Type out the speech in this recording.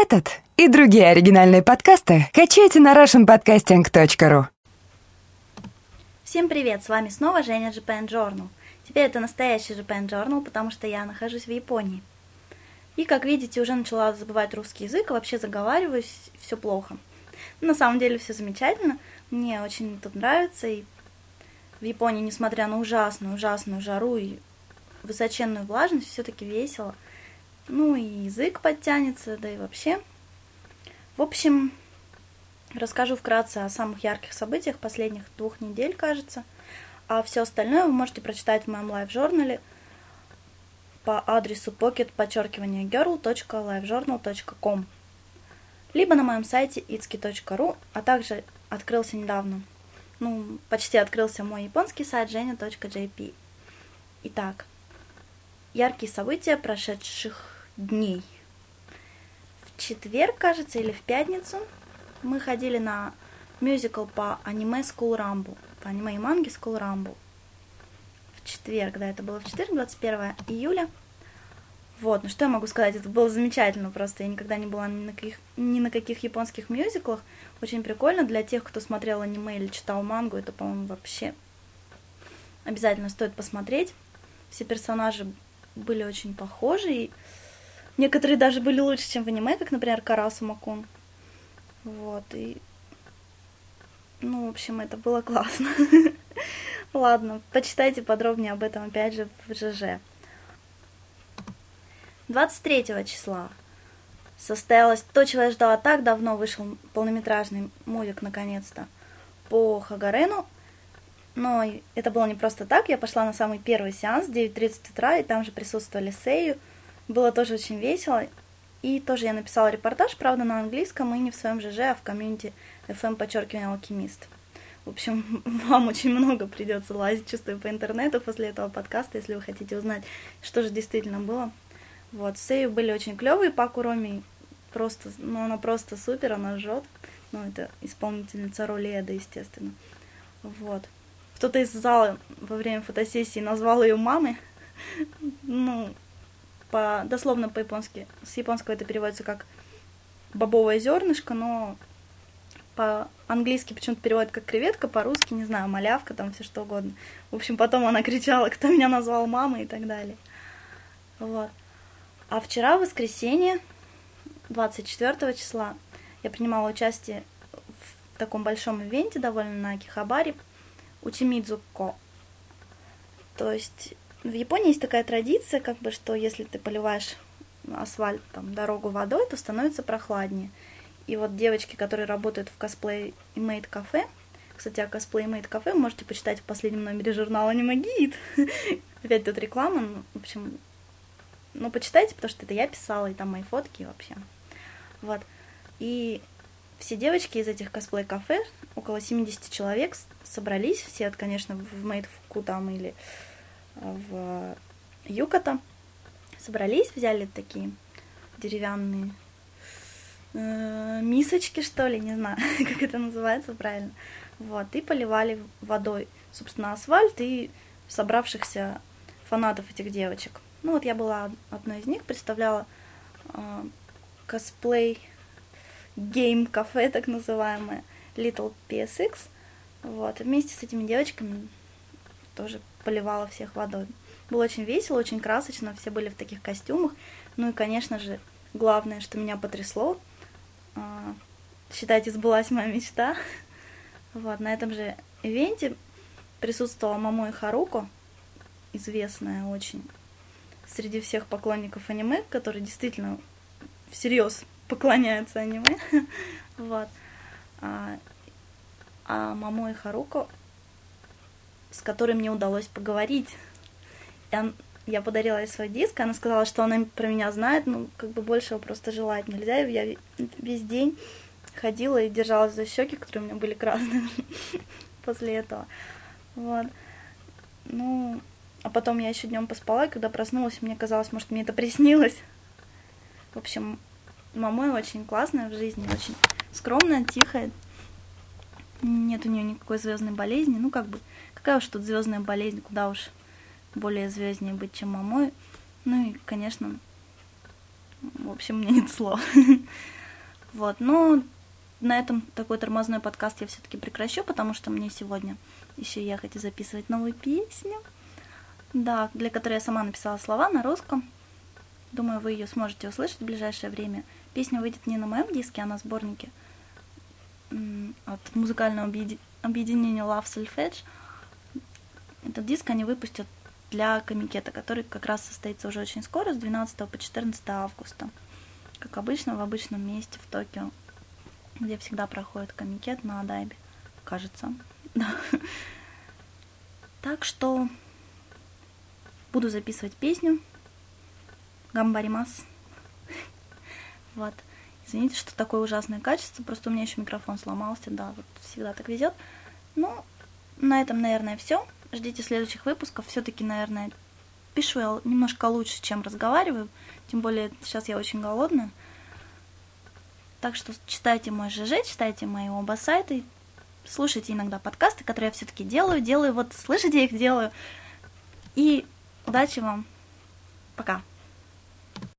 Этот и другие оригинальные подкасты качайте на russianpodcasting.ru Всем привет, с вами снова Женя Japan Journal. Теперь это настоящий Japan Journal, потому что я нахожусь в Японии. И, как видите, уже начала забывать русский язык, вообще заговариваюсь, все плохо. На самом деле все замечательно, мне очень тут нравится, и в Японии, несмотря на ужасную, ужасную жару и высоченную влажность, все-таки весело. Ну и язык подтянется, да и вообще. В общем, расскажу вкратце о самых ярких событиях последних двух недель, кажется. А все остальное вы можете прочитать в моем лайв-журнале по адресу pocket подчеркивание girl.livejournal.com либо на моем сайте itski.ru, а также открылся недавно, ну, почти открылся мой японский сайт жenya.jp. Итак, яркие события прошедших дней. В четверг, кажется, или в пятницу мы ходили на мюзикл по аниме School Rumble, по аниме и манге School Rumble. В четверг, да, это было в четверг, 21 июля. Вот, ну что я могу сказать, это было замечательно просто, я никогда не была ни на каких, ни на каких японских мюзиклах, очень прикольно для тех, кто смотрел аниме или читал мангу, это, по-моему, вообще обязательно стоит посмотреть. Все персонажи были очень похожи, и некоторые даже были лучше, чем в аниме, как, например, Карасу Макун. Вот, и... Ну, в общем, это было классно. Ладно, почитайте подробнее об этом, опять же, в ЖЖ. 23 числа состоялось то, чего я ждала так давно, вышел полнометражный мультик наконец-то по Хагарену. Но это было не просто так, я пошла на самый первый сеанс в 9.30 утра, и там же присутствовали Сею. Было тоже очень весело. И тоже я написала репортаж, правда, на английском, и не в своем ЖЖ, а в комьюнити FM подчеркивание алхимист. В общем, вам очень много придется лазить, чувствую, по интернету после этого подкаста, если вы хотите узнать, что же действительно было. Вот, Сею были очень клевые, Паку Роми просто, ну, она просто супер, она жжет. Ну, это исполнительница роли Эда, естественно. Вот. Кто-то из зала во время фотосессии назвал ее мамой. Ну, по, дословно по-японски. С японского это переводится как бобовое зернышко, но по-английски почему-то переводят как креветка, по-русски, не знаю, малявка, там все что угодно. В общем, потом она кричала, кто меня назвал мамой и так далее. Вот. А вчера, в воскресенье, 24 числа, я принимала участие в таком большом ивенте довольно на Акихабаре Учимидзуко. То есть в Японии есть такая традиция, как бы, что если ты поливаешь асфальт, там, дорогу водой, то становится прохладнее. И вот девочки, которые работают в косплей и мейд кафе, кстати, о косплей мейд кафе можете почитать в последнем номере журнала Аниме Гид. Опять тут реклама, ну, в общем, ну, почитайте, потому что это я писала, и там мои фотки вообще. Вот. И все девочки из этих косплей-кафе, около 70 человек, собрались, все, конечно, в Мейдфуку там или в Юката, собрались, взяли такие деревянные э, мисочки, что ли, не знаю, как это называется правильно, вот, и поливали водой, собственно, асфальт и собравшихся фанатов этих девочек. Ну вот я была одной из них, представляла э, косплей гейм кафе, так называемое, Little PSX. Вот, вместе с этими девочками тоже поливала всех водой. Было очень весело, очень красочно, все были в таких костюмах. Ну и, конечно же, главное, что меня потрясло, э, считайте, сбылась моя мечта. Вот, на этом же ивенте присутствовала Мамо и Харуко, известная очень среди всех поклонников аниме, которые действительно всерьез поклоняются аниме. вот. А, а Мамо и Харуко, с которой мне удалось поговорить. Я, я подарила ей свой диск, она сказала, что она про меня знает, ну, как бы большего просто желать нельзя. Я весь день ходила и держалась за щеки, которые у меня были красные после этого. Вот. Ну, а потом я еще днем поспала, и когда проснулась, мне казалось, может, мне это приснилось. В общем, мама очень классная в жизни, очень скромная, тихая. Нет у нее никакой звездной болезни. Ну, как бы, какая уж тут звездная болезнь, куда уж более звезднее быть, чем мамой. Ну и, конечно, в общем, мне нет слов. Вот, но на этом такой тормозной подкаст я все-таки прекращу, потому что мне сегодня еще ехать и записывать новую песню. Да, для которой я сама написала слова на русском. Думаю, вы ее сможете услышать в ближайшее время. Песня выйдет не на моем диске, а на сборнике от музыкального объединения Love Solfege. Этот диск они выпустят для комикета, который как раз состоится уже очень скоро, с 12 по 14 августа. Как обычно, в обычном месте в Токио, где всегда проходит комикет на Адайбе, кажется. Так что буду записывать песню Гамбаримас. Вот. Извините, что такое ужасное качество, просто у меня еще микрофон сломался, да, вот всегда так везет. Ну, на этом, наверное, все. Ждите следующих выпусков. Все-таки, наверное, пишу я немножко лучше, чем разговариваю. Тем более сейчас я очень голодная. Так что читайте мой ЖЖ, читайте мои оба сайта, слушайте иногда подкасты, которые я все-таки делаю, делаю, вот слышите, я их делаю. И удачи вам. Пока.